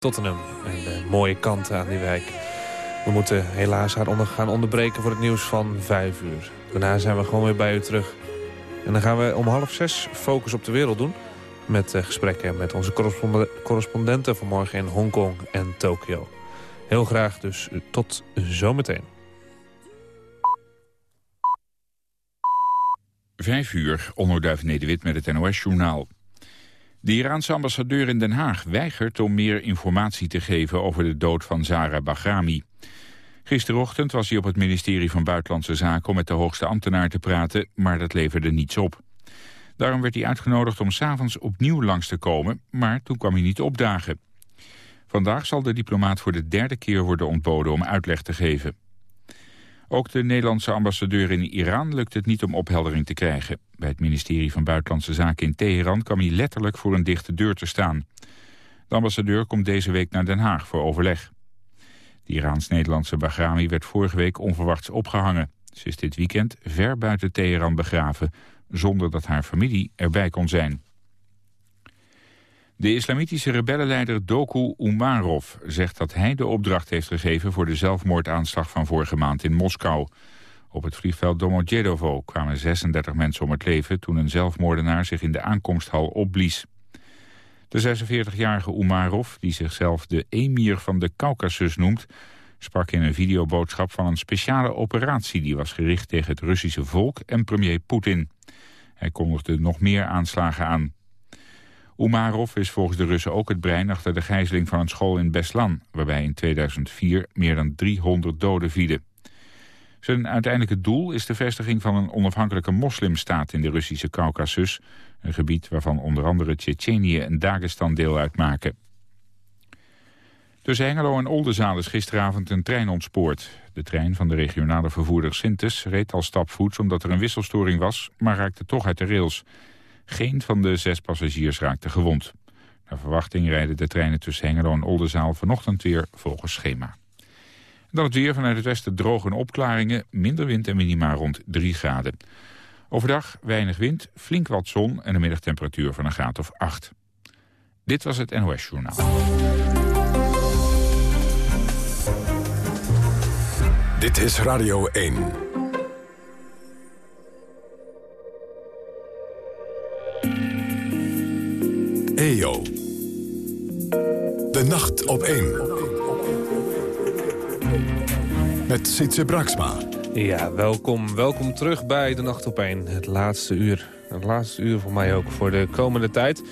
Tottenham en de mooie kanten aan die wijk. We moeten helaas haar onder gaan onderbreken voor het nieuws van 5 uur. Daarna zijn we gewoon weer bij u terug. En dan gaan we om half zes Focus op de Wereld doen... met uh, gesprekken met onze correspondenten vanmorgen in Hongkong en Tokio. Heel graag dus tot zometeen. Vijf uur, Onnoduif Nederwit met het NOS-journaal. De Iraanse ambassadeur in Den Haag weigert om meer informatie te geven over de dood van Zara Bahrami. Gisterochtend was hij op het ministerie van Buitenlandse Zaken om met de hoogste ambtenaar te praten, maar dat leverde niets op. Daarom werd hij uitgenodigd om s'avonds opnieuw langs te komen, maar toen kwam hij niet opdagen. Vandaag zal de diplomaat voor de derde keer worden ontboden om uitleg te geven. Ook de Nederlandse ambassadeur in Iran lukt het niet om opheldering te krijgen. Bij het ministerie van Buitenlandse Zaken in Teheran kwam hij letterlijk voor een dichte deur te staan. De ambassadeur komt deze week naar Den Haag voor overleg. De Iraans-Nederlandse Bahrami werd vorige week onverwachts opgehangen. Ze is dit weekend ver buiten Teheran begraven, zonder dat haar familie erbij kon zijn. De islamitische rebellenleider Doku Umarov zegt dat hij de opdracht heeft gegeven voor de zelfmoordaanslag van vorige maand in Moskou. Op het vliegveld Domodedovo kwamen 36 mensen om het leven toen een zelfmoordenaar zich in de aankomsthal opblies. De 46-jarige Umarov, die zichzelf de emir van de Caucasus noemt, sprak in een videoboodschap van een speciale operatie die was gericht tegen het Russische volk en premier Poetin. Hij kondigde nog meer aanslagen aan. Umarov is volgens de Russen ook het brein achter de gijzeling van een school in Beslan... waarbij in 2004 meer dan 300 doden vielen. Zijn uiteindelijke doel is de vestiging van een onafhankelijke moslimstaat in de Russische Caucasus... een gebied waarvan onder andere Tsjetsjenië en Dagestan deel uitmaken. Tussen Hengelo en Oldenzaal is gisteravond een trein ontspoord. De trein van de regionale vervoerder Sintes reed al stapvoets omdat er een wisselstoring was... maar raakte toch uit de rails... Geen van de zes passagiers raakte gewond. Naar verwachting rijden de treinen tussen Hengelo en Oldenzaal vanochtend weer volgens schema. Dan het weer vanuit het westen droge opklaringen, minder wind en minima rond 3 graden. Overdag weinig wind, flink wat zon en een middagtemperatuur van een graad of 8. Dit was het NOS Journaal. Dit is Radio 1. EO. De nacht op 1. Met Sietse Braksma. Ja, welkom. Welkom terug bij De Nacht op 1. Het laatste uur. Het laatste uur voor mij ook voor de komende tijd.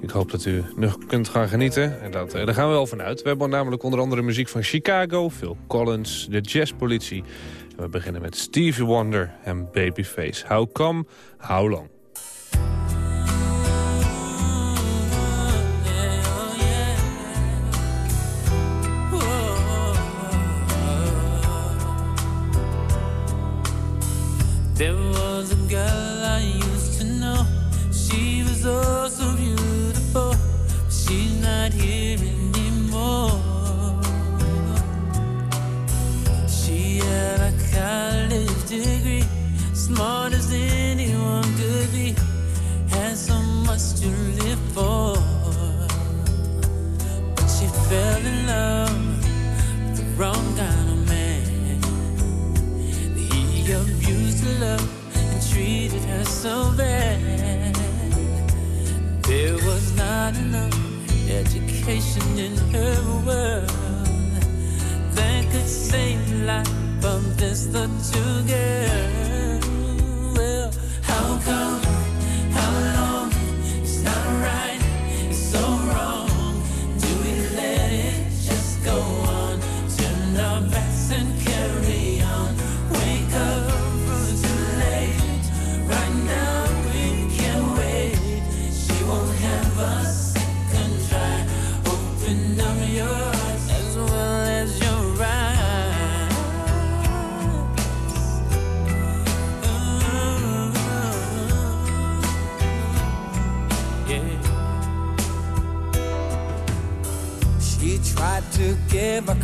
Ik hoop dat u nog kunt gaan genieten. En dat, eh, daar gaan we wel vanuit. We hebben namelijk onder andere muziek van Chicago, Phil Collins, de Jazzpolitie. En we beginnen met Stevie Wonder en Babyface. How come, how long? Girl I used to know. She was oh so beautiful. She's not here anymore. She had a college degree, smart as anyone could be. Had so much to live for. So bad. There was not enough education in her world that could save life of this little girl. Well, how come?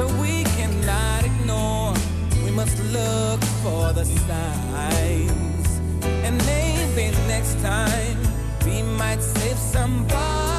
so we cannot ignore. We must look for the signs, and maybe next time we might save somebody.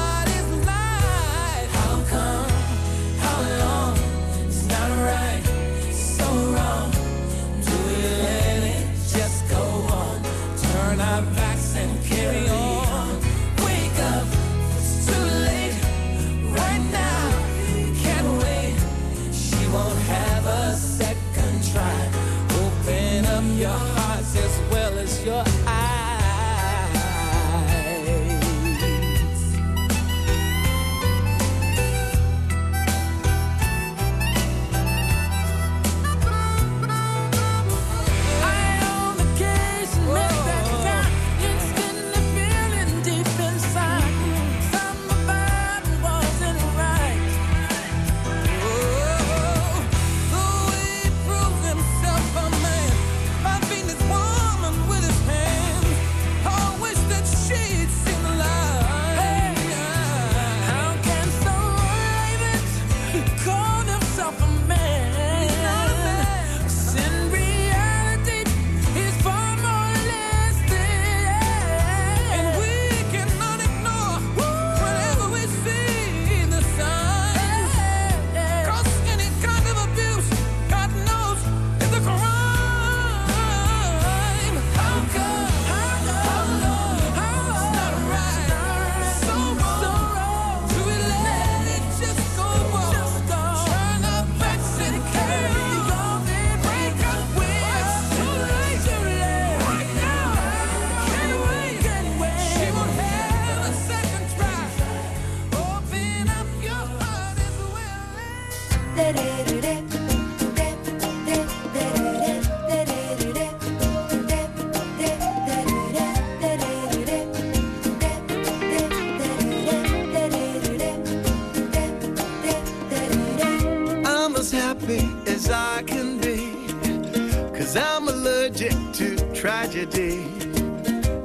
to tragedy.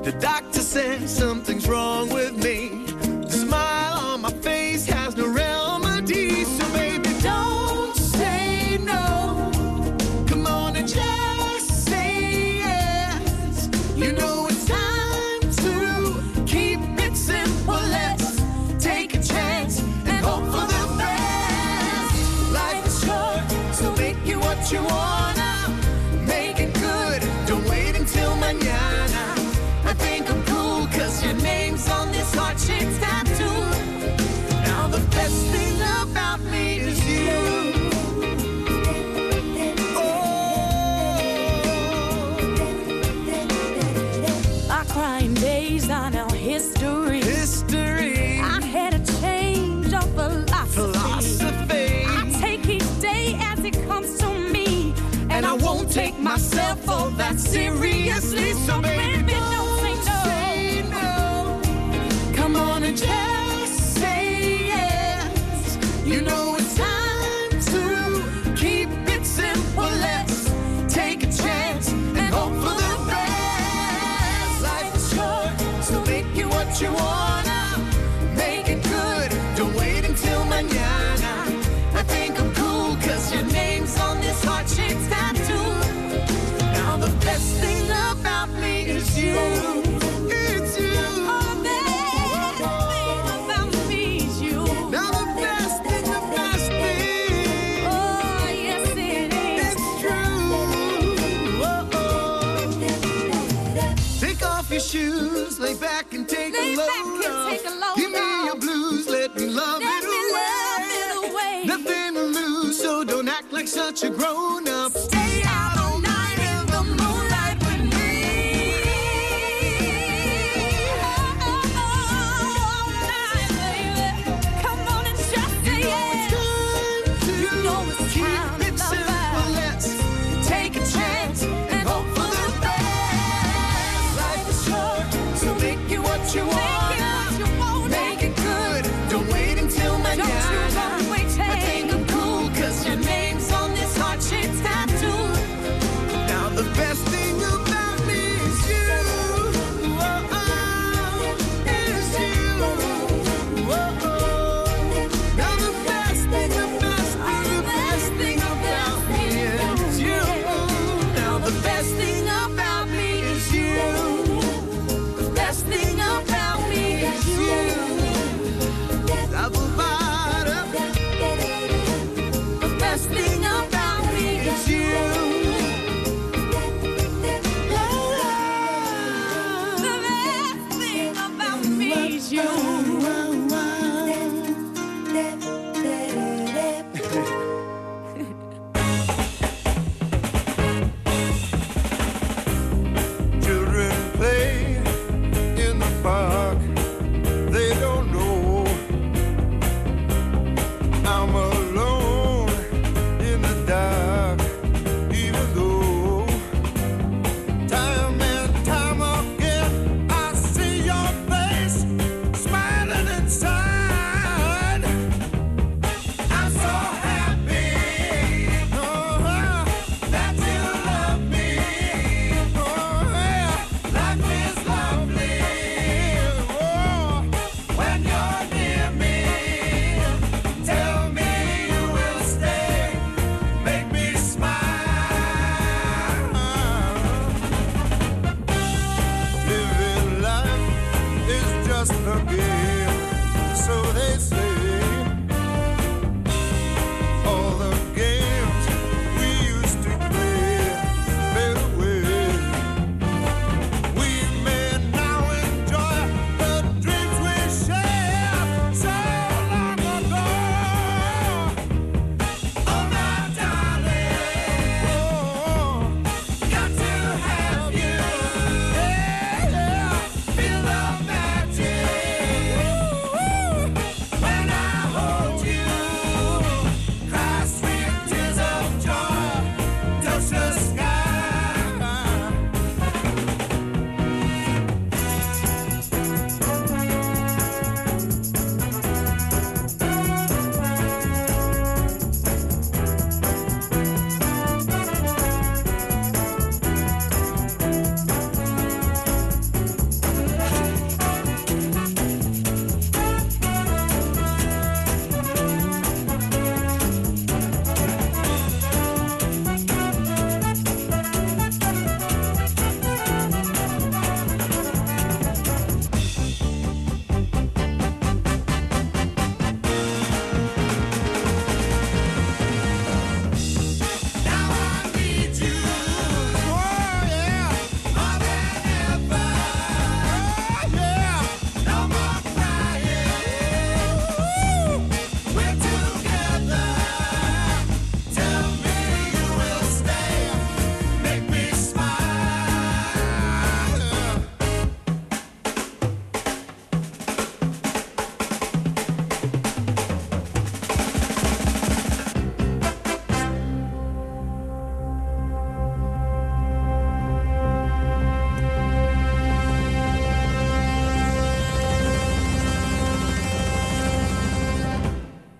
The doctor said something's wrong with me. The smile series. shoes, lay back and take lay a load off. Load Give me your blues, let me love, let it, me away. love it away. Nothing to lose, so don't act like such a grown up.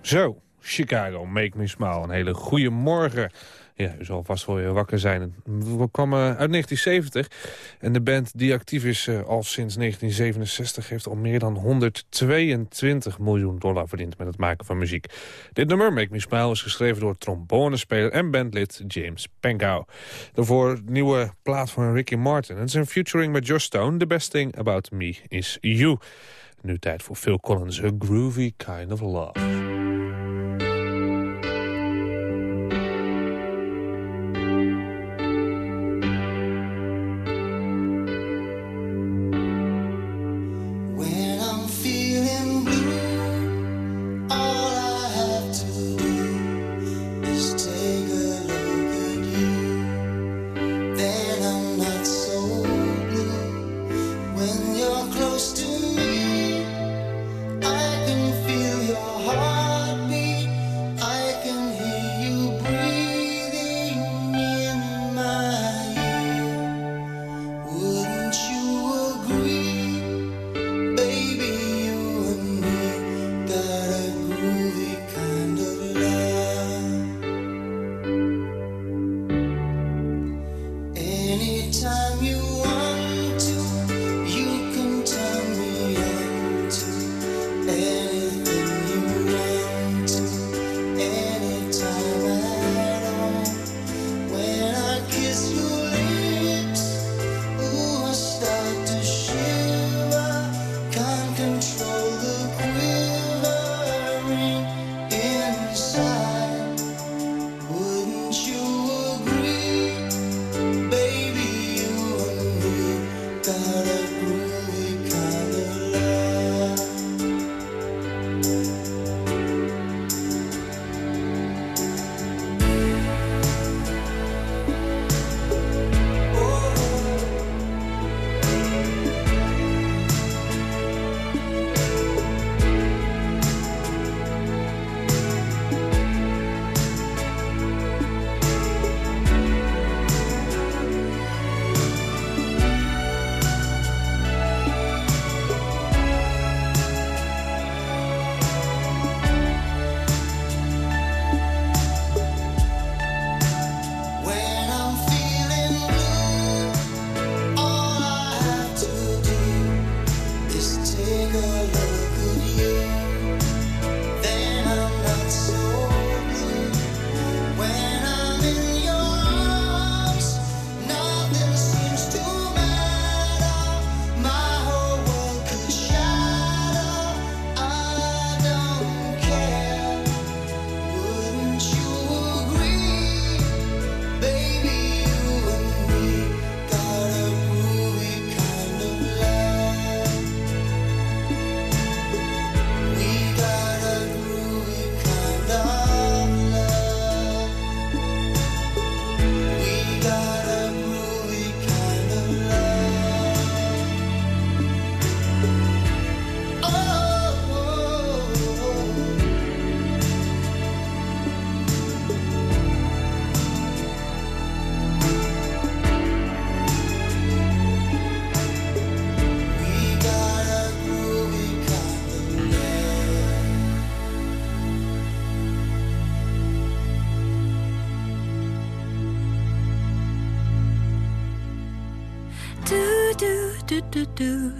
Zo, Chicago, Make Me Smile. Een hele goede morgen. Ja, u zal vast wel weer wakker zijn. We kwamen uit 1970 en de band die actief is uh, al sinds 1967... heeft al meer dan 122 miljoen dollar verdiend met het maken van muziek. Dit nummer, Make Me Smile, is geschreven door trombonespeler en bandlid James Pankow. Daarvoor nieuwe plaat van Ricky Martin. Is een featuring met Josh Stone. The best thing about me is you. Nu tijd voor Phil Collins, A Groovy Kind of Love.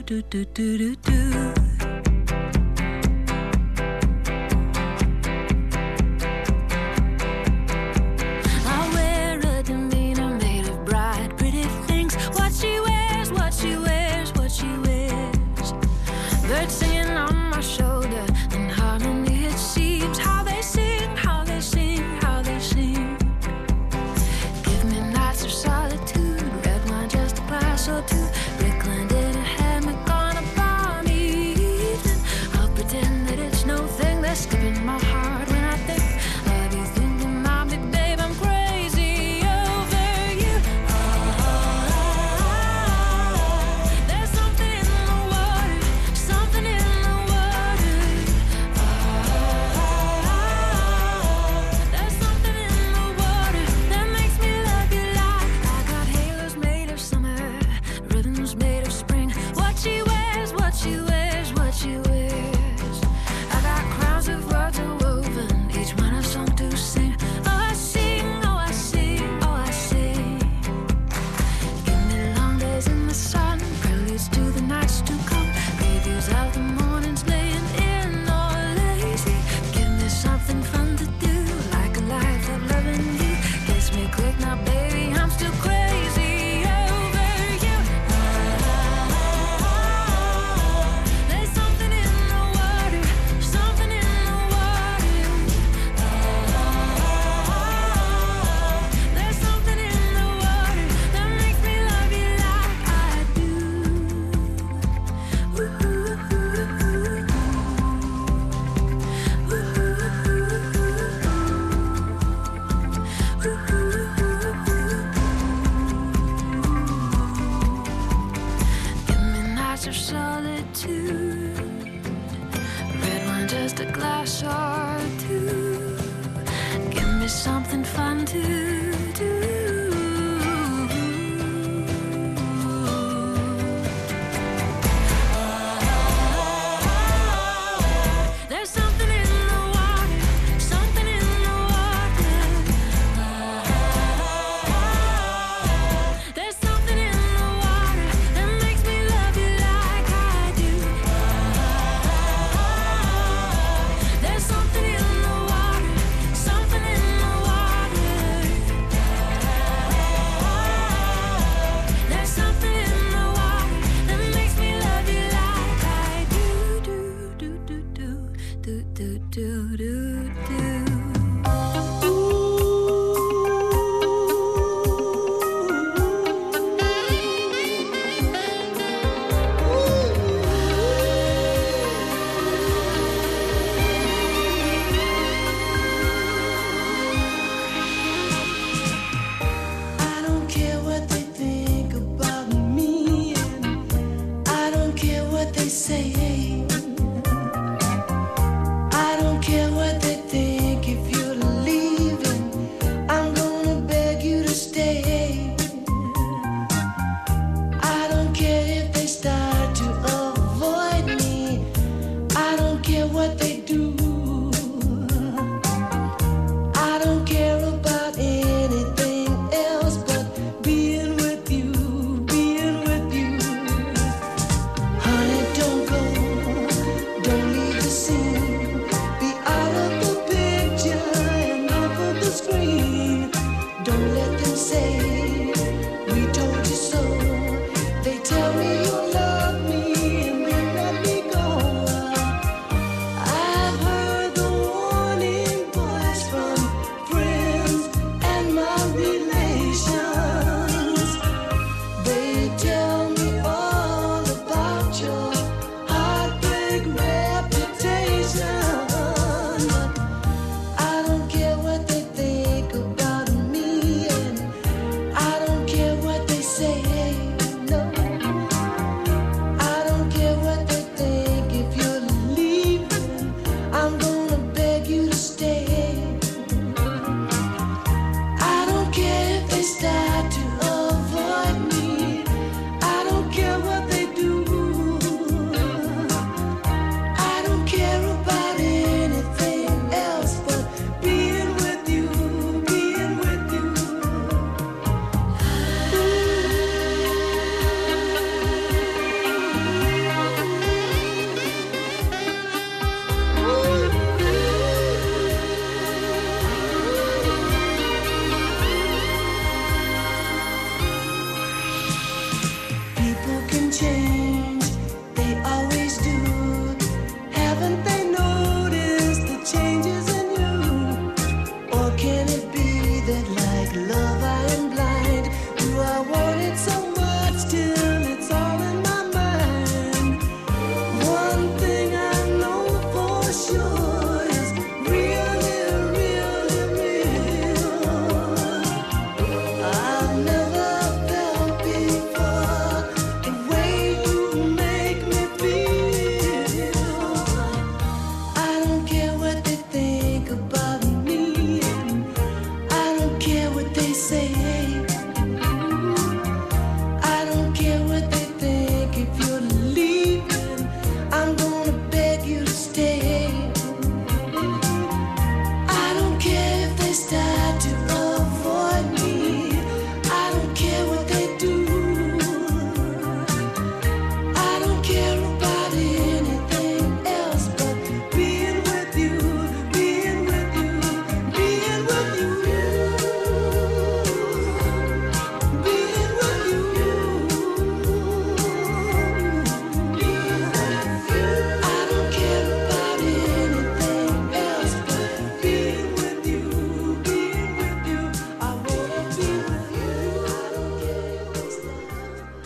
Do do do do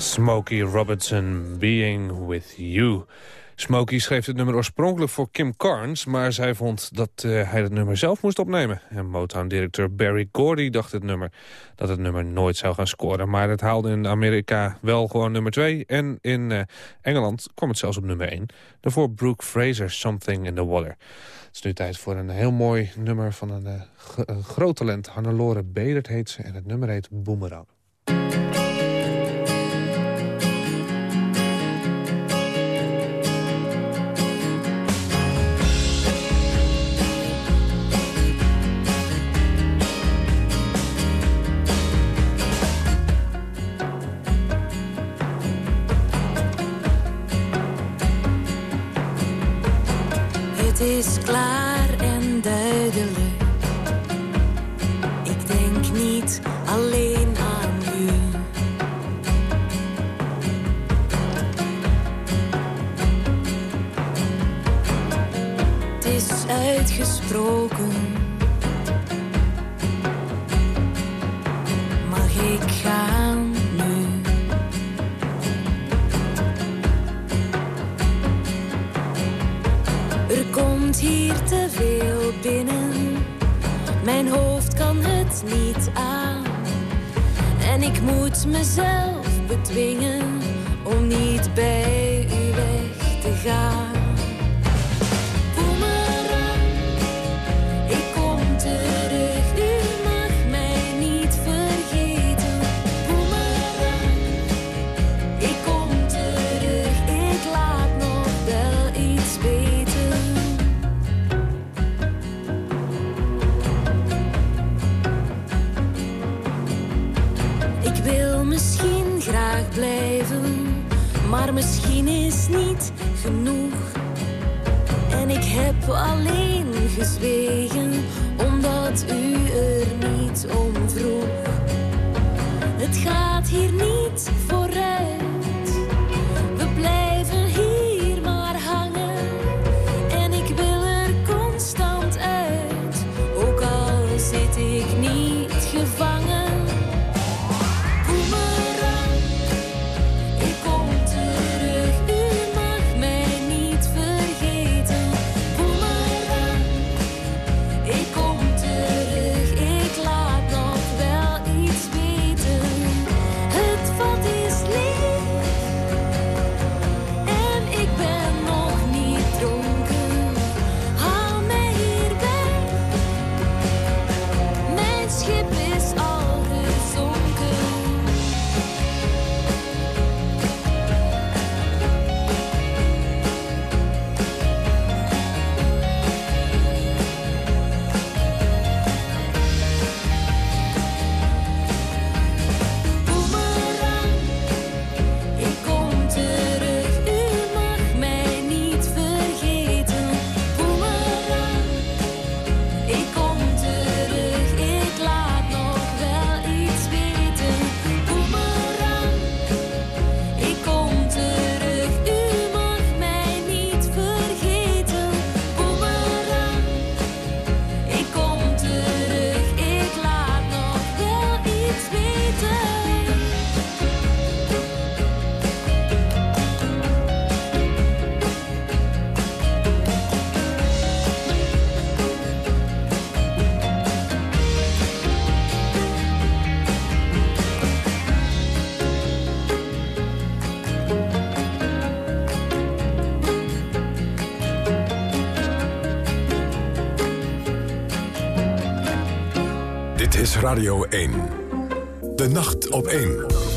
Smokey Robertson, Being With You. Smokey schreef het nummer oorspronkelijk voor Kim Carnes... maar zij vond dat eh, hij het nummer zelf moest opnemen. En Motown-directeur Barry Gordy dacht het nummer dat het nummer nooit zou gaan scoren. Maar het haalde in Amerika wel gewoon nummer 2. En in eh, Engeland kwam het zelfs op nummer 1. Daarvoor Brooke Fraser, Something in the Water. Het is nu tijd voor een heel mooi nummer van een, g- een groot talent. Hannelore Bedert heet ze en het nummer heet Boomerang. Is klaar en duidelijk. Ik denk niet alleen aan u. Het is uitgesproken. Komt hier te veel binnen. Mijn hoofd kan het niet aan. En ik moet mezelf bedwingen om niet bij u weg te gaan. Maar misschien is niet genoeg. En ik heb alleen gezwegen, omdat u er niet om vroeg. Het gaat hier niet vooruit, Radio 1. De nacht op 1.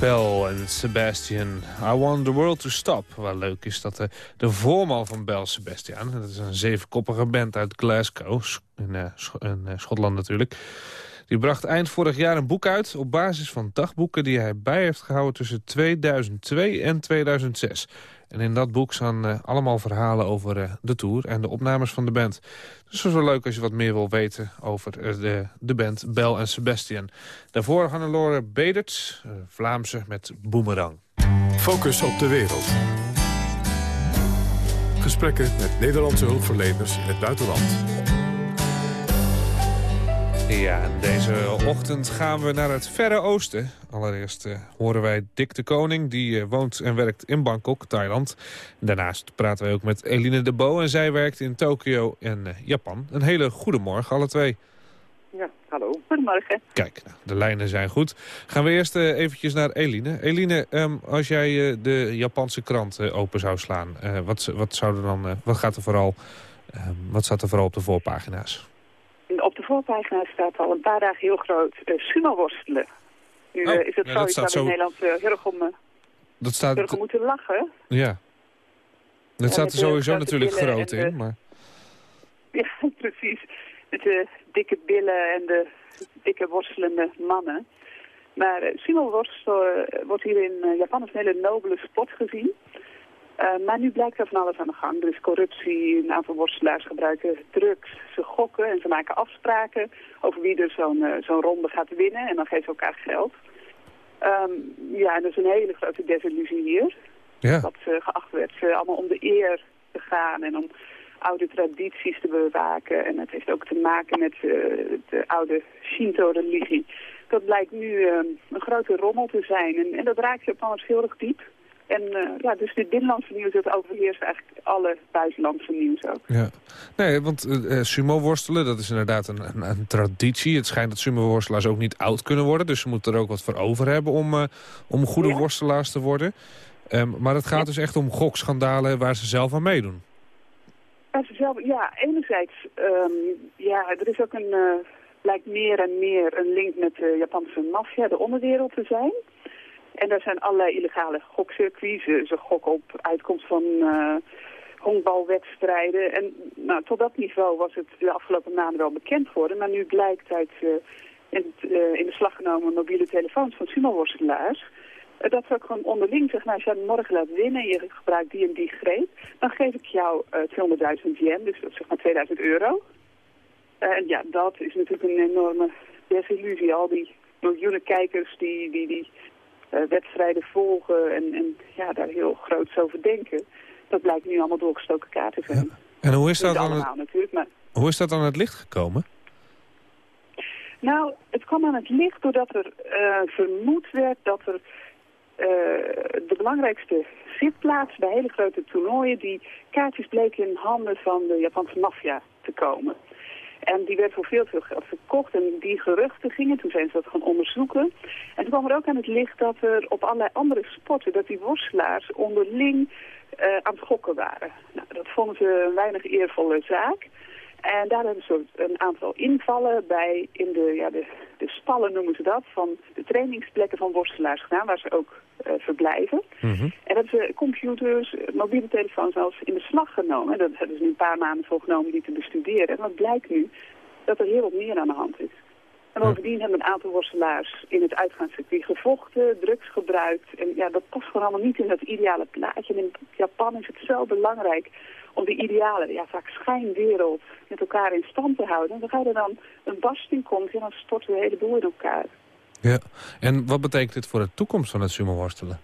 Bell en Sebastian. I want the world to stop. Wel leuk is dat de, de voorman van Bell, Sebastian... dat is een zevenkoppige band uit Glasgow, in, eh, eh, Schotland natuurlijk... die bracht eind vorig jaar een boek uit... op basis van dagboeken die hij bij heeft gehouden tussen 2002 en 2006. En in dat boek staan eh, allemaal verhalen over eh, de tour en de opnames van de band. Dus het is wel leuk als je wat meer wil weten over eh, de, de band Bel en Sebastian. Daarvoor Hannelore Bedert, Vlaamse met Boomerang. Focus op de wereld. Gesprekken met Nederlandse hulpverleners in het buitenland. Ja, deze ochtend gaan we naar het Verre Oosten. Allereerst eh, horen wij Dick de Koning, die eh, woont en werkt in Bangkok, Thailand. Daarnaast praten wij ook met Eline de Bo en zij werkt in Tokio en eh, Japan. Een hele goede morgen, alle twee. Ja, hallo. Goedemorgen. Kijk, nou, de lijnen zijn goed. Gaan we eerst eventjes naar Eline. Eline, ehm, als jij de Japanse krant open zou slaan, wat, wat, zou er dan, wat, gaat er vooral, ehm, wat staat er vooral op de voorpagina's? Op de voorpagina staat al een paar dagen heel groot uh, sumo-worstelen. Nu Oh, eh, is het ja, dat zoiets waar zo- in Nederland eh, heel erg om, eh, Dat staat, heel erg om moeten lachen. ja. Dat staat er sowieso natuurlijk groot in, de- maar... Ja, precies. Met de dikke billen en de dikke worstelende mannen. Maar sumo-worstel eh, wordt hier in eh, Japan als een hele nobele sport gezien. Eh, maar nu blijkt er van alles aan de gang. Er is corruptie, een aantal worstelaars gebruiken drugs, ze gokken en ze maken afspraken over wie er zo'n eh, zo'n ronde gaat winnen. En dan geven ze elkaar geld. Ehm, ja, en dat is een hele grote desillusie hier. Ja. Dat eh, geacht werd eh, allemaal om de eer te gaan en om oude tradities te bewaken. En het heeft ook te maken met de oude Shinto-religie. Dat blijkt nu eh, een grote rommel te zijn. En, en dat raakt Japanners heel erg diep. En eh, ja, dus dit binnenlandse nieuws, dat overheerst eigenlijk alle buitenlandse nieuws ook. Ja. Nee, want eh, eh, sumo-worstelen, dat is inderdaad een, een, een traditie. Het schijnt dat sumo-worstelaars ook niet oud kunnen worden. Dus ze moeten er ook wat voor over hebben om, om goede Ja. worstelaars te worden. Ehm, maar het gaat Ja. dus echt om gokschandalen waar ze zelf aan meedoen. Ja, ze zelf, ja enerzijds, ehm, ja, er is ook een, blijkt meer en meer een link met de Japanse maffia, de onderwereld te zijn. En daar zijn allerlei illegale gokcircuits. Ze, ze gokken op uitkomst van eh, honkbalwedstrijden. En nou, tot dat niveau was het de afgelopen maanden wel bekend geworden. Maar nu blijkt uit eh, in, eh, de slag genomen mobiele telefoons van sumo-worstelaars... eh, dat ze ook gewoon onderling zeggen, nou, als jij morgen laat winnen en je gebruikt die en die greep... dan geef ik jou eh 200.000 yen, dus dat is zeg maar 2000 euro. Eh, en ja, dat is natuurlijk een enorme desillusie. Al die miljoenen kijkers die die, die eh, wedstrijden volgen en, en ja, daar heel groots over denken. Dat blijkt nu allemaal doorgestoken kaarten te zijn. En hoe is, dat aan het, natuurlijk, maar... hoe is dat aan het licht gekomen? Nou, het kwam aan het licht doordat er eh, vermoed werd dat er eh, de belangrijkste zitplaats bij hele grote toernooien, die kaartjes bleken in handen van de Japanse maffia te komen. En die werd voor veel te veel verkocht en die geruchten gingen, toen zijn ze dat gaan onderzoeken. En toen kwam er ook aan het licht dat er op allerlei andere sporten, dat die worstelaars onderling eh, aan het gokken waren. Nou, dat vonden ze een weinig eervolle zaak. En daar hebben ze een aantal invallen bij in de, ja, de, de stallen noemen ze dat, van de trainingsplekken van worstelaars gedaan, waar ze ook eh, verblijven. Mhm. En hebben ze computers, mobiele telefoons zelfs in beslag genomen. En dat hebben ze nu een paar maanden voor genomen die te bestuderen. En wat blijkt nu? Dat er heel wat meer aan de hand is. En bovendien hebben een aantal worstelaars in het uitgaanscircuit gevochten, drugs gebruikt. En ja, dat past gewoon allemaal niet in dat ideale plaatje. En in Japan is het zo belangrijk om die ideale, ja, vaak schijnwereld met elkaar in stand te houden. En dan er dan een barsting komt en dan stort de hele boel in elkaar. Ja. En wat betekent dit voor de toekomst van het sumo-worstelen?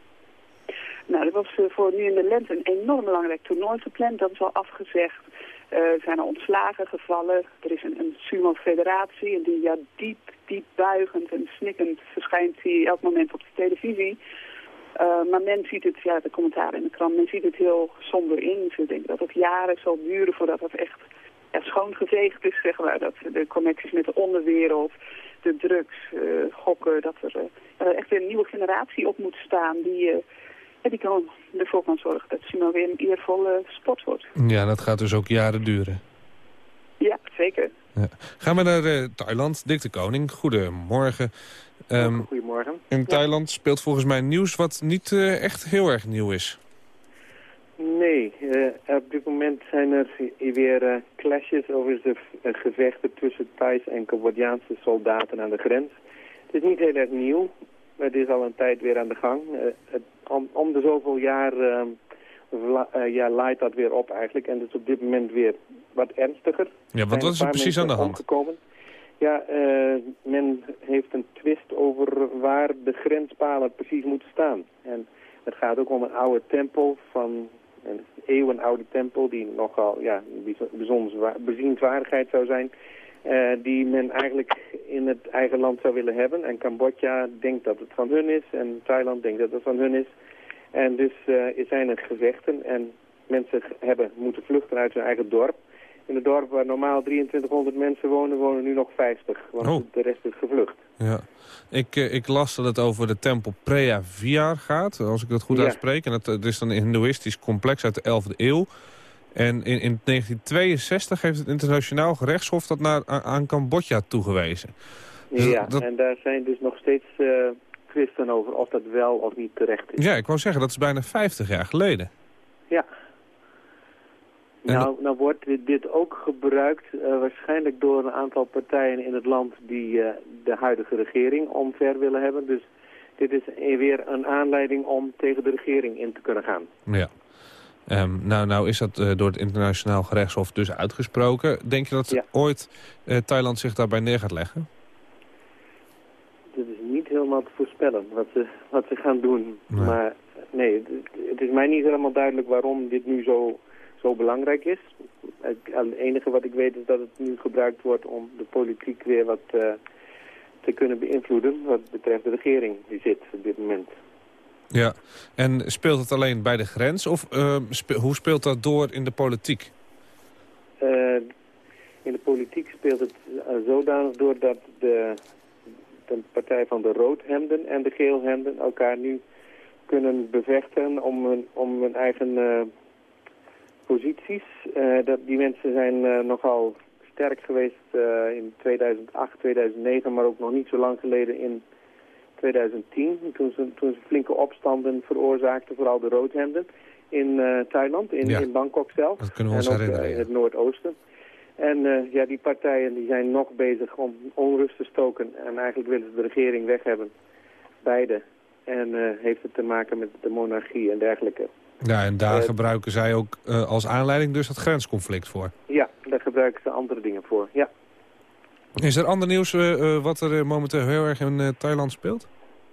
Nou, er was eh, voor nu in de lente een enorm belangrijk toernooi gepland. Dat is al afgezegd. Eh, er zijn al ontslagen gevallen. Er is een, sumo-federatie en die ja, diep, diep buigend en snikkend verschijnt die elk moment op de televisie. Uh, maar men ziet het, ja, de commentaar in de krant, men ziet het heel somber in. Ze denken dat het jaren zal duren voordat het echt ja, schoongeveegd is, zeg maar. Dat de connecties met de onderwereld, de drugs, uh, gokken, dat er echt weer een nieuwe generatie op moet staan die en die kan ervoor kan zorgen dat Sumo weer een eervolle sport wordt. Ja, dat gaat dus ook jaren duren. Ja, zeker. Ja. Gaan we naar uh, Thailand. Dick de Koning, goedemorgen. Um, Goedemorgen. In ja. Thailand speelt volgens mij nieuws wat niet uh, echt heel erg nieuw is. Nee, uh, op dit moment zijn er weer clashes over de gevechten tussen Thais en Cambodjaanse soldaten aan de grens. Het is niet heel erg nieuw. Het is al een tijd weer aan de gang. Uh, het, om, om, de zoveel jaar uh, ja, laait dat weer op eigenlijk. En het is op dit moment weer wat ernstiger. Ja, wat was er precies aan de hand? Omgekomen. Ja, men heeft een twist over waar de grenspalen precies moeten staan. En het gaat ook om een oude tempel van een eeuwenoude tempel die nogal ja, bijzonder bezienswaardigheid zou zijn. Uh, die men eigenlijk in het eigen land zou willen hebben. En Cambodja denkt dat het van hun is en Thailand denkt dat het van hun is. En dus uh, zijn er gevechten en mensen hebben moeten vluchten uit hun eigen dorp. In het dorp waar normaal 2300 mensen wonen, wonen nu nog 50. Want oh. de rest is gevlucht. Ja. Ik, uh, ik las dat het over de tempel Preah Viar gaat, als ik dat goed Ja. uitspreek. En dat, het is dan een hindoeïstisch complex uit de 11e eeuw. En in, in 1962 heeft het internationaal gerechtshof dat naar, aan, Cambodja toegewezen. Dus Ja, dat- en daar zijn dus nog steeds uh, twisten over of dat wel of niet terecht is. Ja, ik wou zeggen, dat is bijna 50 jaar geleden. Ja. En Nou, nou wordt dit, dit ook gebruikt uh, waarschijnlijk door een aantal partijen in het land die uh, de huidige regering omver willen hebben. Dus dit is weer een aanleiding om tegen de regering in te kunnen gaan. Ja. Um, nou, nou is dat uh, door het internationaal gerechtshof dus uitgesproken. Denk je dat Ja. ooit uh, Thailand zich daarbij neer gaat leggen? Het is niet helemaal te voorspellen wat ze, wat ze gaan doen. Nee. Maar nee, het, het is mij niet helemaal duidelijk waarom dit nu zo, zo belangrijk is. Het, het enige wat ik weet is dat het nu gebruikt wordt om de politiek weer wat uh, te kunnen beïnvloeden. Wat betreft de regering die zit op dit moment. Ja. En speelt het alleen bij de grens? Of spe hoe speelt dat door in de politiek? Uh, in de politiek speelt het uh, zodanig door dat de, de partij van de roodhemden en de geelhemden elkaar nu kunnen bevechten om hun, om eigen uh, posities. Dat, die mensen zijn nogal sterk geweest in 2008, 2009, maar ook nog niet zo lang geleden in 2010. Toen ze, toen ze flinke opstanden veroorzaakten, vooral de roodhemden, in uh, Thailand, in, Ja. in Bangkok zelf. Dat kunnen we ons en ook, herinneren, uh, in het noordoosten. En uh, ja, die partijen die zijn nog bezig om onrust te stoken. En eigenlijk willen ze de regering weg hebben. Beide. En uh, heeft het te maken met de monarchie en dergelijke. Ja, en daar Eh, gebruiken zij ook als aanleiding dus dat grensconflict voor. Ja, daar gebruiken ze andere dingen voor. Ja. Is er ander nieuws uh, uh, wat er uh, momenteel heel erg in uh, Thailand speelt?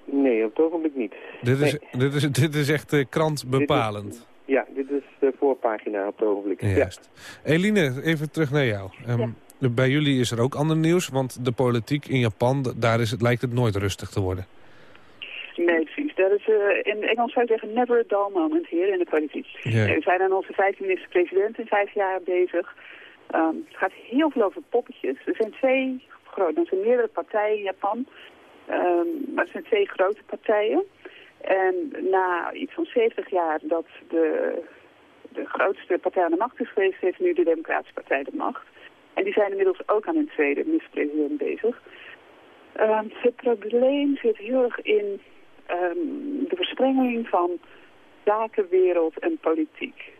Nee, op het ogenblik niet. Dit is, Nee. dit is, dit is echt uh, krantbepalend. Dit is- Ja, dit is de voorpagina op het ogenblik. Ja. Eline, even terug naar jou. Um, Bij jullie is er ook ander nieuws, want de politiek in Japan, daar is het, lijkt het nooit rustig te worden. Nee, precies. Dat is, uh, in Engels zou je zeggen, never a dull moment hier in de politiek. Ja. We zijn aan onze vijfde minister-president in vijf jaar bezig. Um, het gaat heel veel over poppetjes. Er zijn twee grote, er zijn meerdere partijen in Japan. Um, maar er zijn twee grote partijen. En na iets van 70 jaar dat de, de grootste partij aan de macht is geweest, heeft nu de Democratische Partij de macht. En die zijn inmiddels ook aan hun tweede minister-president bezig. Um, het probleem zit heel erg in de verstrengeling van zakenwereld en politiek.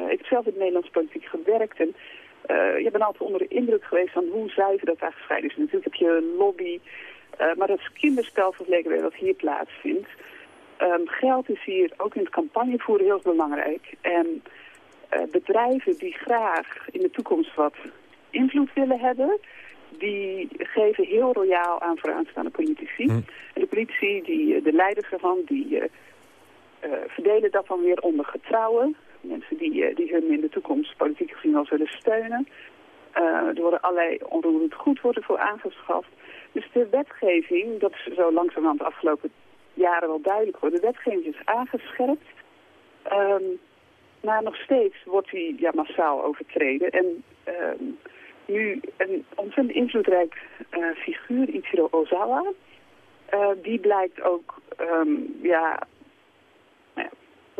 Uh, ik heb zelf in de Nederlandse politiek gewerkt en eh, je bent altijd onder de indruk geweest van hoe zuiver dat daar gescheiden is. Natuurlijk heb je lobby, eh, maar dat is kinderspel vergeleken bij wat hier plaatsvindt. Ehm, geld is hier ook in het campagnevoeren heel belangrijk. En eh, bedrijven die graag in de toekomst wat invloed willen hebben... die geven heel royaal aan vooraanstaande politici. Hm. En de politici, die, de leiders daarvan, die eh, eh, verdelen dat dan weer onder getrouwen. Mensen die, eh, die hun in de toekomst politiek gezien wel zullen steunen. Eh, er worden allerlei onroerend goed worden voor aangeschaft. Dus de wetgeving, dat is zo langzamerhand de afgelopen jaren wel duidelijk geworden. De wetgeving is aangescherpt. Ehm, maar nog steeds wordt die ja, massaal overtreden. En ehm, nu een ontzettend invloedrijk eh, figuur, Ichiro Ozawa... eh, die blijkt ook, ehm, ja,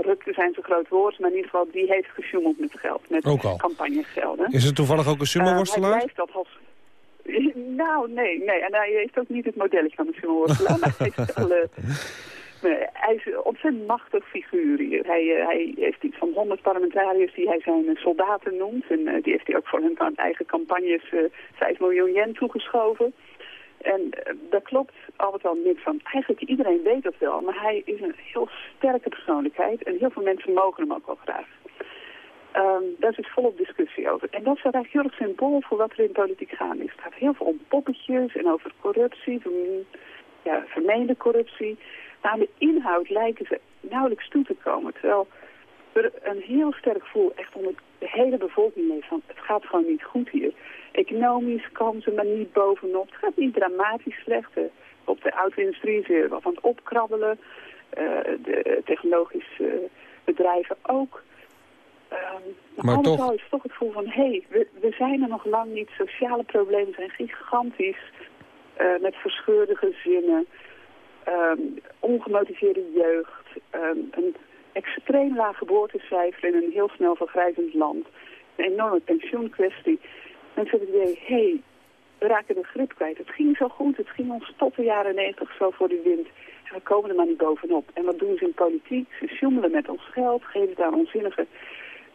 rukte zijn zo groot woord... maar in ieder geval, die heeft gesjoemeld met geld, met Ook al. campagnegelden. Is het toevallig ook een Eh, sumo-worstelaar? hij blijft dat als... Nou, nee, nee. En hij heeft ook niet het modelletje van de sumo-worstelaar. maar hij is wel... eh, nee, hij is een ontzettend machtig figuur hier. Hij, eh, hij heeft iets van 100 parlementariërs die hij zijn soldaten noemt. En die heeft hij ook voor hun eigen campagnes eh 5 miljoen yen toegeschoven. En eh, daar klopt altijd wel niks van. Eigenlijk iedereen weet dat wel. Maar hij is een heel sterke persoonlijkheid. En heel veel mensen mogen hem ook wel graag. Ehm, daar is dus volop discussie over. En dat is eigenlijk heel erg symbool voor wat er in politiek gaande is. Het gaat heel veel om poppetjes en over corruptie, ja, vermeende corruptie. Maar aan de inhoud lijken ze nauwelijks toe te komen. Terwijl er een heel sterk gevoel echt onder de hele bevolking leeft van het gaat gewoon niet goed hier. Economisch kan ze maar niet bovenop. Het gaat niet dramatisch slecht. Eh, Op de auto-industrie is weer wat aan het opkrabbelen. Eh, de technologische eh, bedrijven ook. Ehm, maar toch- al is toch het gevoel van, hé, hey, we, we zijn er nog lang niet. Sociale problemen zijn gigantisch. met verscheurde gezinnen, ehm, ongemotiveerde jeugd, ehm, een extreem laag geboortecijfer in een heel snel vergrijzend land. Een enorme pensioenkwestie. Mensen hebben het idee, hé, hey, we raken de grip kwijt. Het ging zo goed, het ging ons tot de jaren negentig zo voor de wind. En we komen er maar niet bovenop. En wat doen ze in politiek? Ze sjoemelen met ons geld, geven het aan onzinnige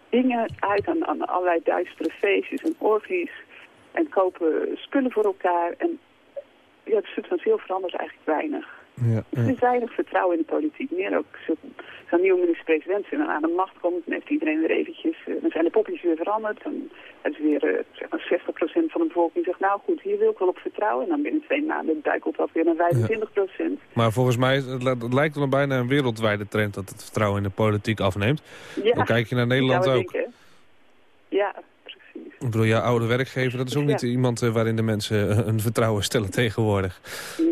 dingen uit aan, aan allerlei duistere feestjes en orgies. En kopen spullen voor elkaar. En ja, substantieel verandert eigenlijk weinig. Ja, Er is weinig vertrouwen in de politiek. Meer ook zo- zo'n nieuwe minister-president aan de macht komt. Dan heeft iedereen weer eventjes... eh, dan zijn de popjes weer veranderd. Dan hebben ze weer eh, zeg maar 60% van de bevolking zegt... nou goed, hier wil ik wel op vertrouwen. En dan binnen twee maanden duikelt dat weer naar 25%. Maar volgens mij is- het, li- het lijkt wel bijna een wereldwijde trend dat het vertrouwen in de politiek afneemt. Ja, Dan kijk je naar Nederland ook. denken. Ja, precies. Ik bedoel, jouw oude werkgever, dat is ook Ja. niet iemand eh, waarin de mensen een vertrouwen stellen tegenwoordig.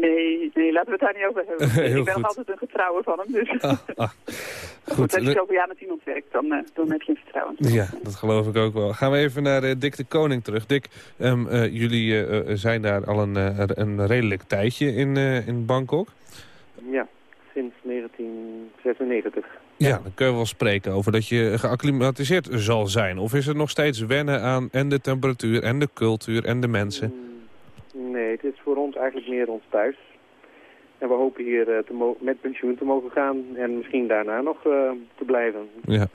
Nee, laten we het daar niet over hebben. Heel ik ben nog altijd een getrouwe van hem. Dus Ah, ah. goed, Goed, als je zoveel jaar met iemand werkt, dan, eh, dan heb je een vertrouwen. ja, dat geloof ik ook wel. Gaan we even naar eh, Dick de Koning terug. Dick, ehm, eh, jullie zijn daar al een, eh, een redelijk tijdje in, eh, in Bangkok. Ja, sinds 1996. Ja, dan kun je wel spreken over dat je geacclimatiseerd zal zijn. Of is het nog steeds wennen aan en de temperatuur en de cultuur en de mensen? Mm, Nee, het is voor ons eigenlijk meer ons thuis. En we hopen hier eh, te met pensioen te mogen gaan en misschien daarna nog eh, te blijven. Ja.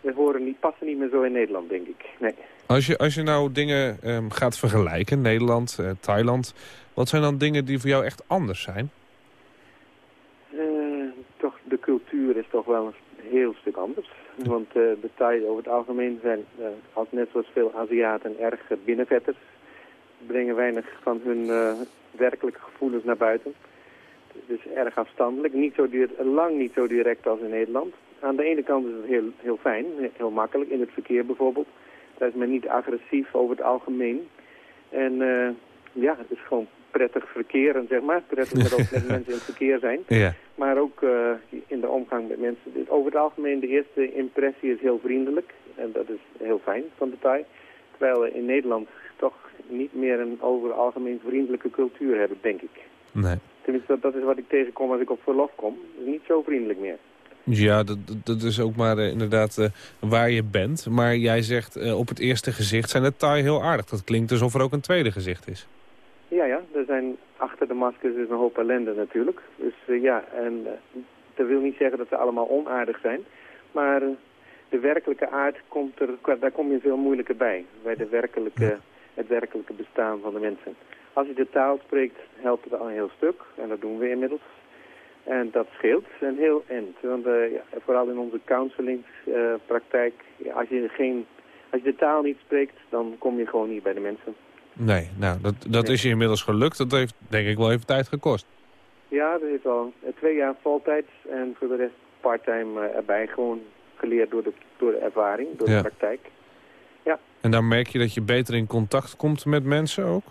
We horen niet, passen niet meer zo in Nederland, denk ik. Nee. Als je, als je nou dingen ehm, gaat vergelijken, Nederland, eh, Thailand... wat zijn dan dingen die voor jou echt anders zijn? Toch, de cultuur is toch wel een heel stuk anders. Want de Thai over het algemeen zijn, als net zoals veel Aziaten, erg binnenvetters. Brengen weinig van hun werkelijke gevoelens naar buiten. Het is erg afstandelijk, niet zo dir- lang niet zo direct als in Nederland. Aan de ene kant is het heel, heel fijn, heel makkelijk, in het verkeer bijvoorbeeld. Daar is men niet agressief over het algemeen. En eh, ja, het is gewoon prettig verkeren, zeg maar. Prettig met, ook met mensen in het verkeer zijn. Ja. Maar ook eh, in de omgang met mensen. Dus over het algemeen, de eerste impressie is heel vriendelijk. En dat is heel fijn van de Thai. Terwijl we in Nederland toch niet meer een over algemeen vriendelijke cultuur hebben, denk ik. Nee. Tenminste, dat, dat is wat ik tegenkom als ik op verlof kom. Niet zo vriendelijk meer. Ja, dat, dat- is ook maar eh, inderdaad eh, waar je bent. Maar jij zegt eh, op het eerste gezicht zijn de Thai heel aardig. Dat klinkt alsof er ook een tweede gezicht is. Ja, ja, er zijn achter de maskers is een hoop ellende natuurlijk. Dus ja, en dat wil niet zeggen dat ze allemaal onaardig zijn. Maar de werkelijke aard, komt er, daar kom je veel moeilijker bij. Bij de werkelijke, het werkelijke bestaan van de mensen. Als je de taal spreekt, helpt het al een heel stuk. En dat doen we inmiddels. En dat scheelt een heel eind. Want eh, ja, vooral in onze counselingspraktijk, ja, als, je geen, als je de taal niet spreekt, dan kom je gewoon niet bij de mensen. Nee, nou, dat, dat is je inmiddels gelukt. Dat heeft denk ik wel even tijd gekost. Ja, dat is al twee jaar voltijds en voor de rest parttime eh, erbij. Gewoon geleerd door de, door de ervaring, door Ja. de praktijk. Ja. En dan merk je dat je beter in contact komt met mensen ook?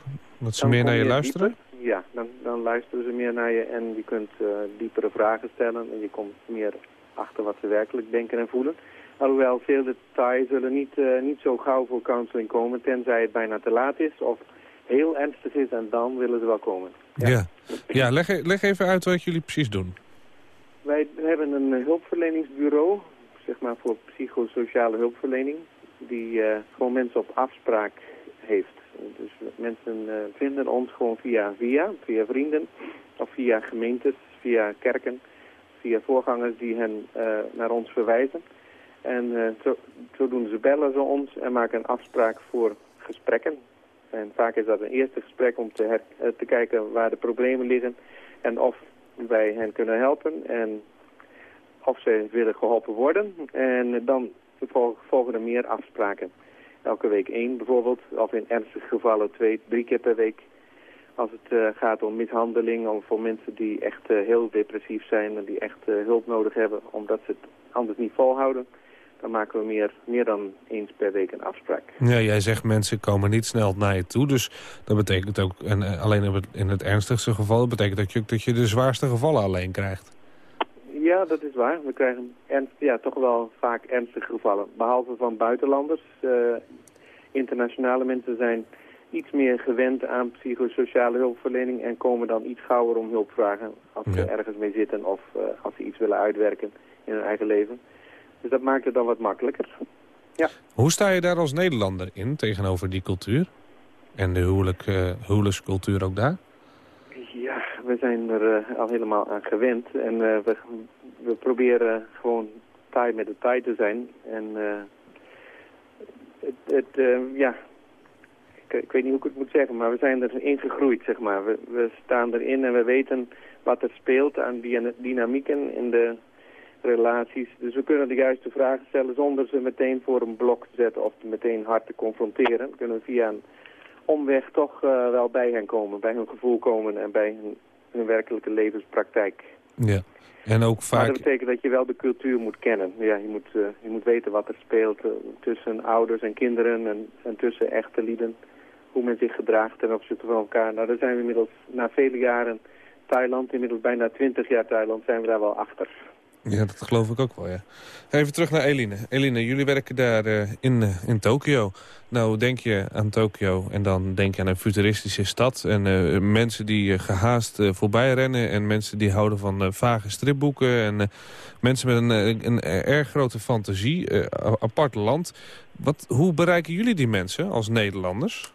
Dat ze meer naar je je luisteren? dieper. Ja, dan, dan luisteren ze meer naar je en je kunt eh, diepere vragen stellen en je komt meer achter wat ze werkelijk denken en voelen. Alhoewel veel details zullen niet, eh, niet zo gauw voor counseling komen, tenzij het bijna te laat is of heel ernstig is en dan willen ze wel komen. Ja. Ja, leg, e- leg even uit wat jullie precies doen. Wij hebben een hulpverleningsbureau, zeg maar voor psychosociale hulpverlening, die eh, gewoon mensen op afspraak heeft. Dus mensen eh, vinden ons gewoon via via, via vrienden of via gemeentes, via kerken, via voorgangers die hen eh, naar ons verwijzen. En eh, zo, zodoende ze bellen ze ons en maken een afspraak voor gesprekken. En vaak is dat een eerste gesprek om te, te kijken waar de problemen liggen en of wij hen kunnen helpen en of ze willen geholpen worden. En dan vol- volgen er meer afspraken. Elke week één bijvoorbeeld, of in ernstige gevallen twee, drie keer per week. Als het eh, gaat om mishandeling, of voor mensen die echt eh, heel depressief zijn en die echt eh, hulp nodig hebben, omdat ze het anders niet volhouden, dan maken we meer, meer dan eens per week een afspraak. Ja, jij zegt mensen komen niet snel naar je toe. Dus dat betekent ook, en alleen in het, in het ernstigste geval... dat betekent dat je, dat je de zwaarste gevallen alleen krijgt. Ja, dat is waar. We krijgen ernst, ja, toch wel vaak ernstige gevallen. Behalve van buitenlanders. Eh, internationale mensen zijn iets meer gewend aan psychosociale hulpverlening... en komen dan iets gauwer om hulp vragen als ze Ja. ergens mee zitten... of eh, als ze iets willen uitwerken in hun eigen leven. Dus dat maakt het dan wat makkelijker. Hoe sta je daar als Nederlander in tegenover die cultuur? En de huwelijk, eh, huwelijkscultuur ook daar? We zijn er eh, al helemaal aan gewend. En eh, we, we proberen gewoon taai met de taai te zijn. En eh, het, het ja, ik, weet niet hoe ik het moet zeggen, maar we zijn erin gegroeid, zeg maar. We, we staan erin en we weten wat er speelt aan die dynamieken in de relaties. Dus we kunnen de juiste vragen stellen zonder ze meteen voor een blok te zetten of meteen hard te confronteren. Dan kunnen we via een omweg toch wel bij hen komen, bij hun gevoel komen en bij hun, hun werkelijke levenspraktijk. Ja. En ook Maar vaak... dat betekent dat je wel de cultuur moet kennen. Ja, je, moet, eh, je moet weten wat er speelt eh, tussen ouders en kinderen en, en tussen echte lieden. Hoe men zich gedraagt ten opzichte van elkaar. Nou, daar zijn we inmiddels na vele jaren Thailand, inmiddels bijna twintig jaar Thailand, zijn we daar wel achter. Ja, dat geloof ik ook wel, ja. Even terug naar Eline. Eline, jullie werken daar eh, in, eh, in Tokio. Nou, denk je aan Tokio en dan denk je aan een futuristische stad... en eh, mensen die eh, gehaast eh, voorbij rennen... en mensen die houden van vage stripboeken... en mensen met een, een erg grote fantasie, apart land. Wat, hoe bereiken jullie die mensen als Nederlanders?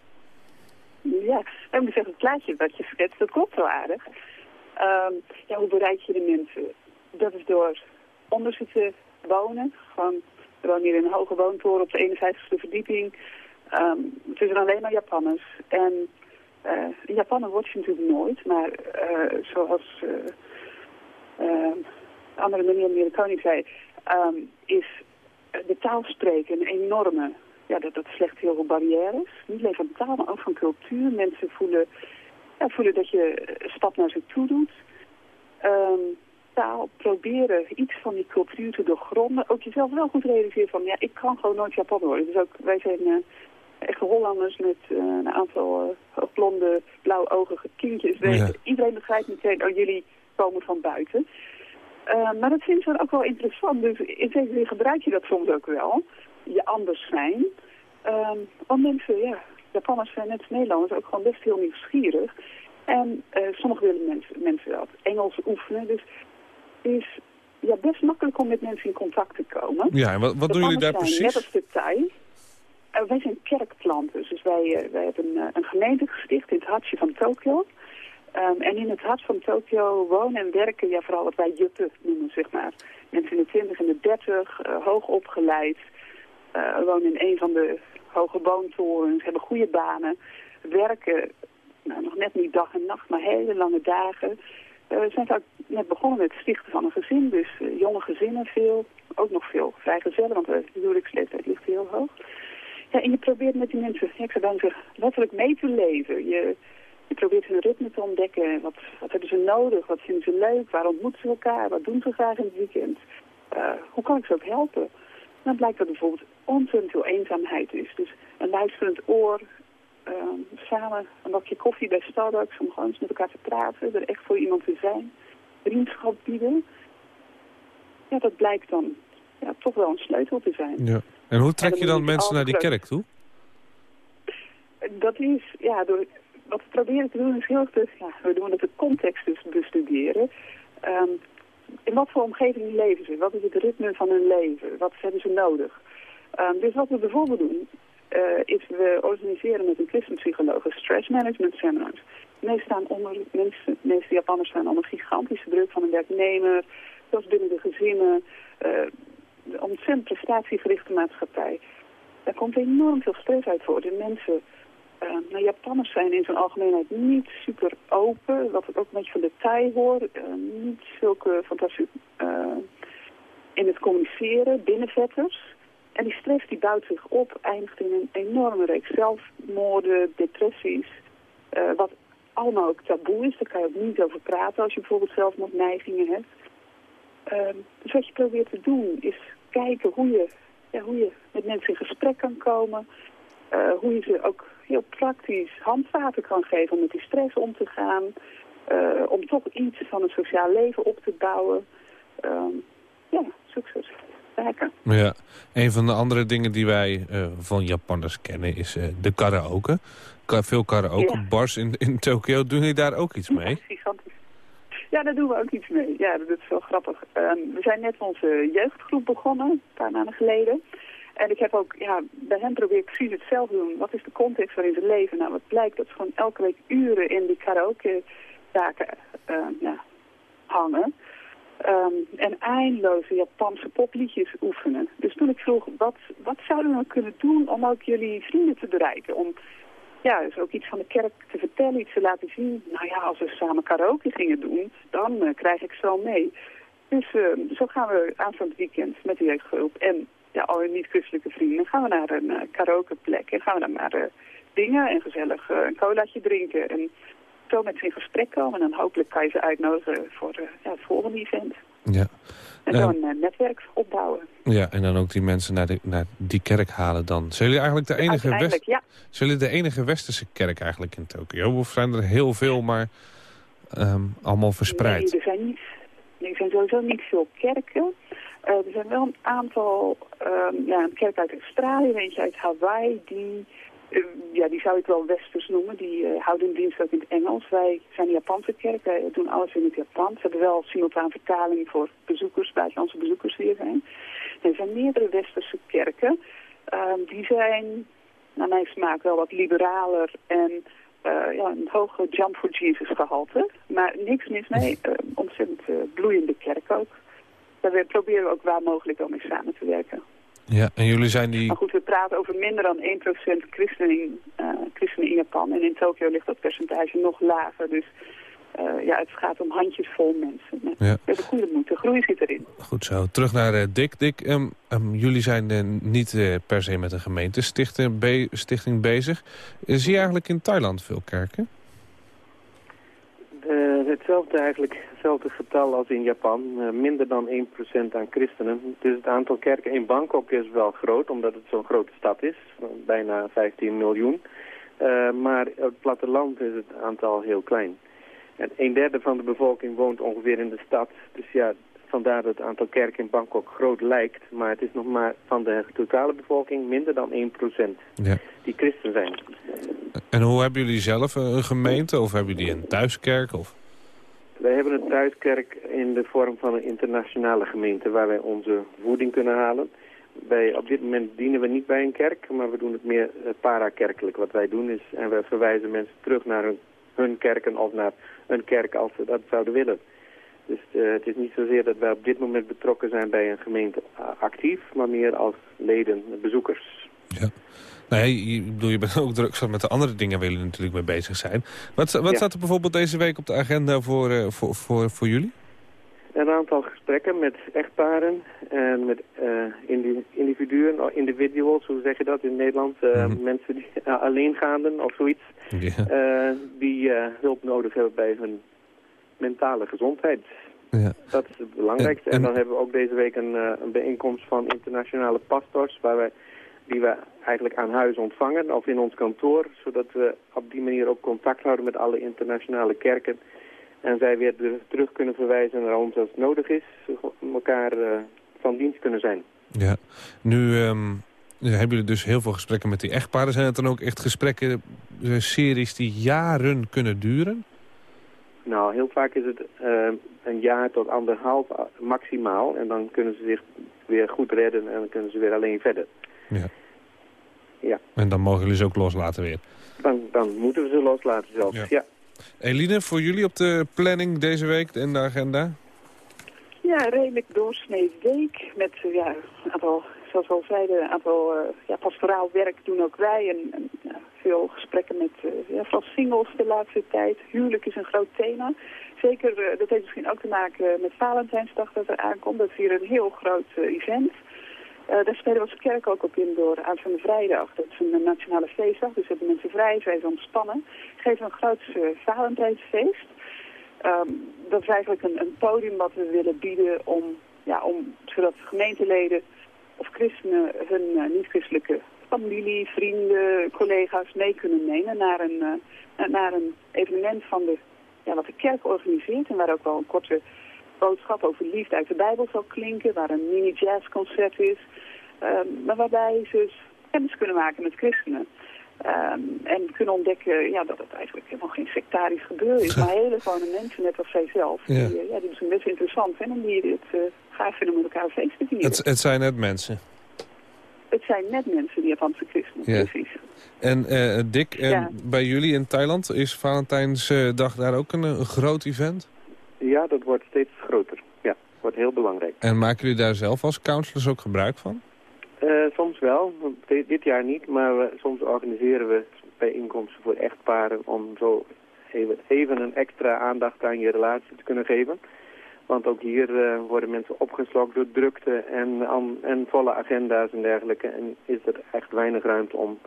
Ja, en moet zeggen, het plaatje wat je schetst, dat klopt wel aardig. Ehm, ja, hoe bereik je de mensen? Dat is door onder ze te wonen. Gewoon, we wonen hier in een hoge woontoren op de 51ste verdieping. Ehm het zijn alleen maar Japanners. En eh een Japaner word je natuurlijk nooit, maar eh, zoals eh eh, andere meneer Miraconi zei, ehm, is de taal spreken een enorme ja, dat, dat slecht heel veel barrières. Niet alleen van taal, maar ook van cultuur. Mensen voelen, ja, voelen dat je stap naar ze toe doet. Ehm, taal proberen iets van die cultuur te doorgronden. Ook jezelf wel goed realiseren van, ja, ik kan gewoon nooit Japan worden. Dus ook, wij zijn eh, echte Hollanders met eh, een aantal eh, blonde, blauw-ogige kindjes. Ja. Iedereen begrijpt meteen, oh, jullie komen van buiten. Maar dat vind ik dan ook wel interessant. Dus in deze zin gebruik je dat soms ook wel. Je anders zijn. Ehm, want mensen, ja, Japanners zijn net als Nederlanders ook gewoon best heel nieuwsgierig. En sommige willen mensen, mensen dat Engels oefenen. Dus is ja, best makkelijk om met mensen in contact te komen. Ja, en wat, wat doen jullie daar precies? Net als de Thai. Eh, wij zijn kerkplanters. Dus wij, eh, wij hebben een, eh, een gemeente gesticht in het hartje van Tokio. Ehm, en in het hart van Tokio wonen en werken, ja, vooral wat wij jutten noemen, zeg maar. Mensen in de 20 en de 30, eh, hoog opgeleid, wonen in een van de hoge woontorens, hebben goede banen, werken nou, nog net niet dag en nacht, maar hele lange dagen. Eh, we zijn ook net begonnen met het stichten van een gezin, dus eh, jonge gezinnen veel, ook nog veel vrijgezellen, want de huwelijksleeftijd ligt heel hoog. Ja, en je probeert met die mensen, ik zou dan zeggen, letterlijk mee te leven. Je, je probeert hun ritme te ontdekken. Wat, wat hebben ze nodig? Wat vinden ze leuk? Waar ontmoeten ze elkaar? Wat doen ze graag in het weekend? Eh, hoe kan ik ze ook helpen? Dan blijkt dat bijvoorbeeld ontzettend veel eenzaamheid is. Dus een luisterend oor, samen een bakje koffie bij Starbucks om gewoon eens met elkaar te praten, er echt voor iemand te zijn, vriendschap bieden. Ja, dat blijkt dan ja, toch wel een sleutel te zijn. Ja. En hoe trek je dan mensen naar die kerk toe? Dat is, ja, door, wat we proberen te doen is heel erg, ja, we doen het de context dus bestuderen. Ehm, in wat voor omgeving leven ze? Wat is het ritme van hun leven? Wat hebben ze nodig? Ehm, dus wat we bijvoorbeeld doen, is we organiseren met een christenpsycholoog stress management seminars. De meeste, onder, mensen, Japanners staan onder gigantische druk van een werknemer, zelfs binnen de gezinnen, eh, de ontzettend prestatiegerichte maatschappij. Daar komt enorm veel stress uit voor. De mensen, eh nou, Japanners zijn in zijn algemeenheid niet super open, wat ik ook een beetje van de Thai hoor. eh, niet zulke fantastische eh, in het communiceren, binnenvetters. En die stress die bouwt zich op, eindigt in een enorme reeks zelfmoorden, depressies. eh, wat allemaal ook taboe is, daar kan je ook niet over praten als je bijvoorbeeld zelfmoordneigingen hebt. Ehm, dus wat je probeert te doen is kijken hoe je, ja, hoe je met mensen in gesprek kan komen. eh, hoe je ze ook heel praktisch handvaten kan geven om met die stress om te gaan. eh, om toch iets van een sociaal leven op te bouwen. Ehm, ja, succes. Ja, een van de andere dingen die wij eh, van Japanners kennen is eh, de karaoke. Ka- veel karaoke Ja. bars in, in Tokio. Doen jullie daar ook iets mee? Gigantisch. Ja, daar doen we ook iets mee. Ja, dat is wel grappig. Ehm, we zijn net onze jeugdgroep begonnen, een paar maanden geleden. En ik heb ook, ja, bij hen probeer ik precies hetzelfde te doen. Wat is de context waarin ze leven? Nou, wat blijkt dat ze gewoon elke week uren in die karaoke-zaken ehm, ja, hangen. Ehm, en eindeloze Japanse popliedjes oefenen. Dus toen ik vroeg, wat, wat zouden we nou kunnen doen om ook jullie vrienden te bereiken? Om ja, dus ook iets van de kerk te vertellen, iets te laten zien. Nou ja, als we samen karaoke gingen doen, dan eh, krijg ik zo mee. Dus eh, zo gaan we aanstaand weekend met de jeugdgroep en ja, al hun niet-christelijke vrienden gaan we naar een eh, karaokeplek. En gaan we dan maar eh, dingen en gezellig een colaatje drinken. En zo met ze in gesprek komen. En dan hopelijk kan je ze uitnodigen voor eh, ja, het volgende event. Ja. En zo een eh, netwerk opbouwen. ja, en dan ook die mensen naar, de, naar die kerk halen dan. Zijn jullie eigenlijk de enige, west, ja. zijn jullie de enige westerse kerk eigenlijk in Tokio? Of zijn er heel veel, maar ehm, allemaal verspreid? Nee, er zijn, niet, nee, er zijn sowieso niet veel kerken. Eh, er zijn wel een aantal, ehm, ja, een kerk uit Australië, eentje uit Hawaii, die, ja, die zou ik wel westers noemen. Die eh, houden dienst ook in het Engels. Wij zijn een Japanse kerk, wij doen alles in het Japans. Ze hebben wel simultaan vertaling voor bezoekers, buitenlandse bezoekers die zijn. Er zijn meerdere westerse kerken. Ehm, die zijn, naar mijn smaak, wel wat liberaler en eh, ja, een hoge jump for Jesus gehalte. Maar niks mis mee. Eh, ontzettend eh, bloeiende kerk ook. Daar we- proberen we ook waar mogelijk wel mee samen te werken. Ja, en jullie zijn die... Maar goed, we praten over minder dan 1% christenen in, eh, christenen in Japan. En in Tokio ligt dat percentage nog lager. Dus eh, ja, het gaat om handjesvol mensen. Ja. We hebben goede moed. De groei zit erin. Goed zo, terug naar eh, Dick. Dick, ehm, ehm, jullie zijn niet per se met een gemeentestichting be stichting bezig. Zie je eigenlijk in Thailand veel kerken? Eh, hetzelfde eigenlijk, hetzelfde getal als in Japan. Eh, minder dan 1% aan christenen. Dus het aantal kerken in Bangkok is wel groot, omdat het zo'n grote stad is. Bijna 15 miljoen. Eh, maar op het platteland is het aantal heel klein. En een derde van de bevolking woont ongeveer in de stad. Dus ja, vandaar dat het aantal kerken in Bangkok groot lijkt. Maar het is nog maar van de totale bevolking minder dan 1% Ja. die christen zijn. En hoe hebben jullie zelf eh, een gemeente? Of hebben jullie een thuiskerk? Of... Wij hebben een thuiskerk in de vorm van een internationale gemeente waar wij onze voeding kunnen halen. Wij, op dit moment dienen we niet bij een kerk, maar we doen het meer eh, parakerkelijk. Wat wij doen is, en we verwijzen mensen terug naar hun hun kerken of naar een kerk als ze dat zouden willen. Dus eh, het is niet zozeer dat wij op dit moment betrokken zijn bij een gemeente actief, maar meer als leden, bezoekers. Ja. Nee, je, ik bedoel, je bent ook druk met de andere dingen waar jullie natuurlijk mee bezig zijn. Wat, wat Ja. staat er bijvoorbeeld deze week op de agenda voor, eh, voor, voor, voor jullie? Een aantal gesprekken met echtparen en met indi- individuen, of individuals, hoe zeg je dat in Nederland? Mhm. Mensen die uh, alleengaanden of zoiets, die hulp nodig hebben bij hun mentale gezondheid. Ja. Dat is het belangrijkste. En- En, en- dan hebben we ook deze week een, eh, een bijeenkomst van internationale pastors, waar wij, die we eigenlijk aan huis ontvangen of in ons kantoor, zodat we op die manier ook contact houden met alle internationale kerken. En zij weer terug kunnen verwijzen naar ons als het nodig is, elkaar eh, van dienst kunnen zijn. Ja. Nu ehm, hebben jullie dus heel veel gesprekken met die echtparen. Zijn het dan ook echt gesprekken, eh, series die jaren kunnen duren? Nou, heel vaak is het eh, een jaar tot anderhalf eh, maximaal. En dan kunnen ze zich weer goed redden en dan kunnen ze weer alleen verder. Ja. Ja. En dan mogen jullie ze ook loslaten weer. Dan, dan moeten we ze loslaten zelfs. Ja. Ja. Eline, voor jullie op de planning deze week en de agenda? Ja, redelijk doorsnee week met ja, een aantal, zoals we al zeiden, een aantal eh, ja, pastoraal werk doen ook wij. En, veel gesprekken met eh, ja, vooral singles de laatste tijd. Huwelijk is een groot thema. Zeker, eh, dat heeft misschien ook te maken met Valentijnsdag dat er aankomt. Dat is hier een heel groot event. Daar spelen we als kerk ook op in door aanstaande vrijdag. Dat is een nationale feestdag, dus hebben mensen vrij, zijn ze ontspannen. Geven een groot Valentijnsfeest. Ehm, dat is eigenlijk een, een podium wat we willen bieden om, ja, om zodat gemeenteleden of christenen hun eh, niet-christelijke familie, vrienden, collega's mee kunnen nemen naar een, eh, naar een evenement van de, ja, wat de kerk organiseert en waar ook wel een korte boodschap over liefde uit de Bijbel zal klinken, waar een mini-jazzconcert is, ehm, maar waarbij ze dus kennis kunnen maken met christenen. Ehm, en kunnen ontdekken ja, dat het eigenlijk helemaal geen sectarisch gebeuren is, maar hele gewone mensen, net als zij zelf. Ja. Die, eh, ja, die zijn best interessant hè, en die het eh, gaaf vinden om met elkaar feest te vieren. Het, het zijn net mensen. Het zijn net mensen, die Japanse christenen, Ja. precies. En eh, Dick, en Ja. bij jullie in Thailand is Valentijnsdag daar ook een, een groot event? ja, dat wordt steeds groter. Ja, wordt heel belangrijk. En maken jullie daar zelf als counselors ook gebruik van? Eh, soms wel, dit, dit jaar niet, maar we, soms organiseren we bijeenkomsten voor echtparen om zo even, even een extra aandacht aan je relatie te kunnen geven. Want ook hier eh, worden mensen opgeslokt door drukte en, en volle agenda's en dergelijke. En is er echt weinig ruimte om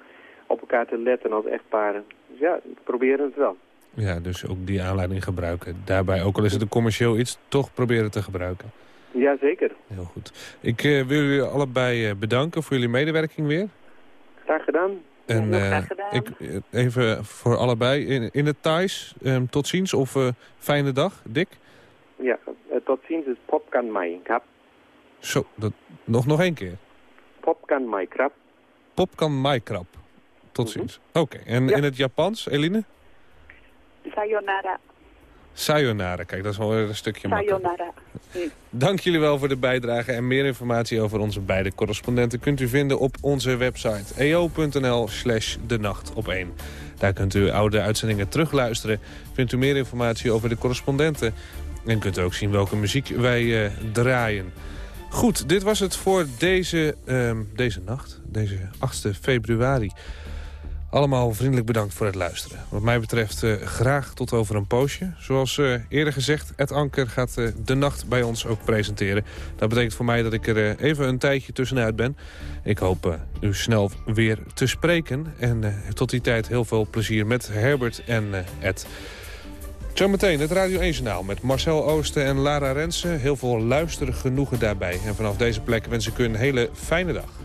op elkaar te letten als echtparen. Dus ja, we proberen het wel. Ja, dus ook die aanleiding gebruiken. Daarbij, ook al is het een commercieel iets, toch proberen te gebruiken. Jazeker, Heel goed. Ik eh, wil jullie allebei eh, bedanken voor jullie medewerking weer. graag gedaan. En eh, graag gedaan. ik, even voor allebei in, in het Thais. ehm, tot ziens of eh, fijne dag, Dick. Ja, tot ziens is Popkan Mai Krap. Zo, dat, nog, nog één keer. Popkan Mai Krap. Popkan Maikrap. Tot Mhm. ziens. Oké, en Ja. in het Japans, Eline? Sayonara, Sayonara. Kijk, dat is wel weer een stukje makkelijker. Dank jullie wel voor de bijdrage. En meer informatie over onze beide correspondenten kunt u vinden op onze website eo.nl slash de nacht op 1. Daar kunt u oude uitzendingen terugluisteren. Vindt u meer informatie over de correspondenten. En kunt u ook zien welke muziek wij eh, draaien. Goed, dit was het voor deze, ehm, deze nacht. Deze 8 februari. Allemaal vriendelijk bedankt voor het luisteren. Wat mij betreft eh, graag tot over een poosje. Zoals eh, eerder gezegd, Ed Anker gaat eh, de nacht bij ons ook presenteren. Dat betekent voor mij dat ik er even een tijdje tussenuit ben. Ik hoop u snel weer te spreken. En tot die tijd heel veel plezier met Herbert en Ed. Zometeen het Radio 1 Journaal met Marcel Oosten en Lara Rensen. Heel veel luisteren genoegen daarbij. En vanaf deze plek wens ik u een hele fijne dag.